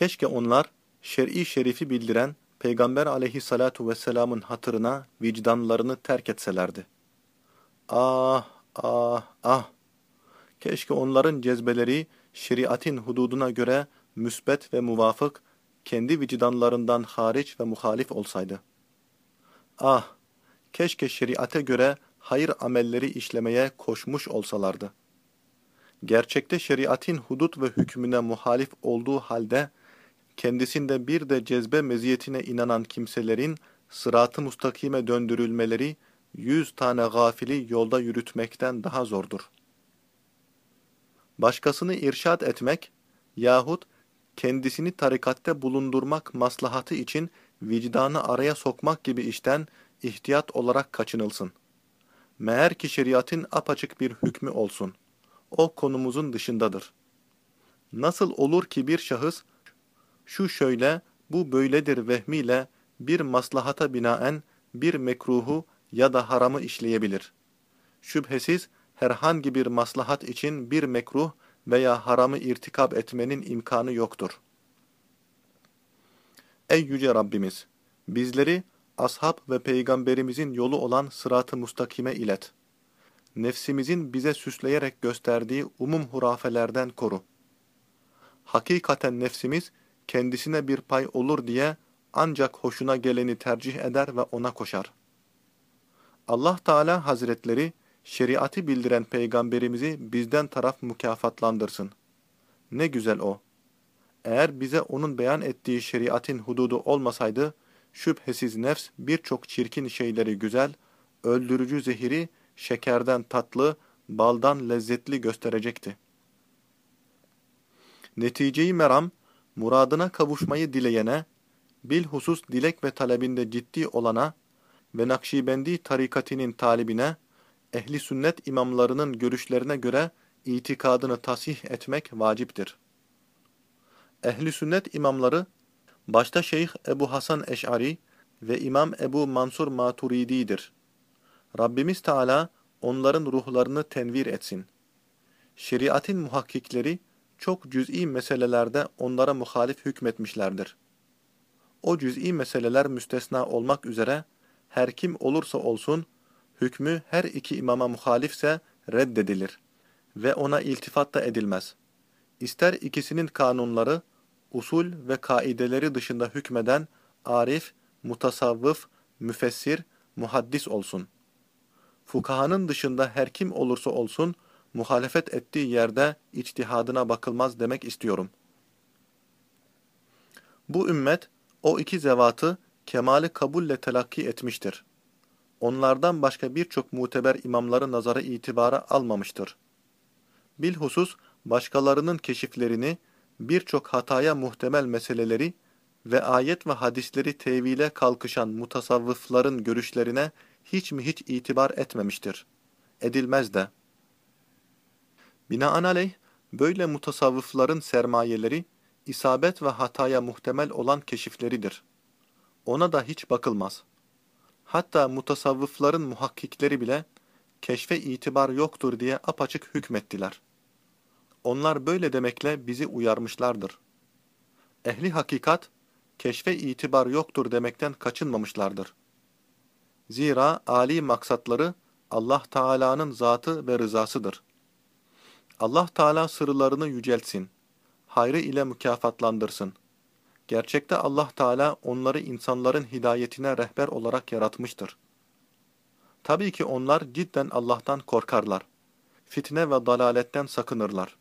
Keşke onlar şer'i şerifi bildiren Peygamber aleyhissalatu vesselamın hatırına vicdanlarını terk etselerdi. Ah, ah, ah! Keşke onların cezbeleri şeriatin hududuna göre müsbet ve muvafık, kendi vicdanlarından hariç ve muhalif olsaydı. Ah! Keşke şeriate göre hayır amelleri işlemeye koşmuş olsalardı. Gerçekte şeriatin hudut ve hükmüne muhalif olduğu halde, kendisinde bir de cezbe meziyetine inanan kimselerin sırat-ı mustakime döndürülmeleri, yüz tane gafili yolda yürütmekten daha zordur. Başkasını irşad etmek yahut kendisini tarikatte bulundurmak maslahatı için vicdanı araya sokmak gibi işten ihtiyat olarak kaçınılsın. Meğer ki şeriatın apaçık bir hükmü olsun. O konumuzun dışındadır. Nasıl olur ki bir şahıs, şu şöyle, bu böyledir vehmiyle bir maslahata binaen bir mekruhu ya da haramı işleyebilir. Şüphesiz herhangi bir maslahat için bir mekruh veya haramı irtikab etmenin imkanı yoktur. Ey yüce Rabbimiz! Bizleri ashab ve peygamberimizin yolu olan sırat-ı mustakime ilet. Nefsimizin bize süsleyerek gösterdiği umum hurafelerden koru. Hakikaten nefsimiz kendisine bir pay olur diye ancak hoşuna geleni tercih eder ve ona koşar. Allah Teala Hazretleri şeriatı bildiren peygamberimizi bizden taraf mükafatlandırsın. Ne güzel o. Eğer bize onun beyan ettiği şeriatin hududu olmasaydı, şüphesiz nefs birçok çirkin şeyleri güzel, öldürücü zehiri şekerden tatlı, baldan lezzetli gösterecekti. Neticeyi meram, muradına kavuşmayı dileyene, bilhusus dilek ve talebinde ciddi olana ve Nakşibendi tarikatinin talibine, ehli sünnet imamlarının görüşlerine göre itikadını tasih etmek vaciptir. Ehli sünnet imamları, başta Şeyh Ebu Hasan Eş'ari ve İmam Ebu Mansur Maturidi'dir. Rabbimiz Teala onların ruhlarını tenvir etsin. Şeriatin muhakkikleri çok cüz'i meselelerde onlara muhalif hükmetmişlerdir. O cüz'i meseleler müstesna olmak üzere her kim olursa olsun hükmü her iki imama muhalifse reddedilir ve ona iltifat da edilmez. İster ikisinin kanunları, usul ve kaideleri dışında hükmeden arif, mutasavvıf, müfessir, muhaddis olsun. Fukahanın dışında her kim olursa olsun, muhalefet ettiği yerde içtihadına bakılmaz demek istiyorum. Bu ümmet, o iki zevatı kemali kabulle telakki etmiştir onlardan başka birçok muteber imamları nazara itibara almamıştır. Bilhusus başkalarının keşiflerini, birçok hataya muhtemel meseleleri ve ayet ve hadisleri tevile kalkışan mutasavvıfların görüşlerine hiç mi hiç itibar etmemiştir. Edilmez de. Binaenaleyh, böyle mutasavvıfların sermayeleri, isabet ve hataya muhtemel olan keşifleridir. Ona da hiç bakılmaz. Hatta mutasavvıfların muhakkikleri bile keşfe itibar yoktur diye apaçık hükmettiler. Onlar böyle demekle bizi uyarmışlardır. Ehli hakikat, keşfe itibar yoktur demekten kaçınmamışlardır. Zira âli maksatları Allah Teala'nın zatı ve rızasıdır. Allah Teala sırlarını yüceltsin, hayrı ile mükafatlandırsın. Gerçekte Allah Teala onları insanların hidayetine rehber olarak yaratmıştır. Tabii ki onlar cidden Allah'tan korkarlar. Fitne ve dalaletten sakınırlar.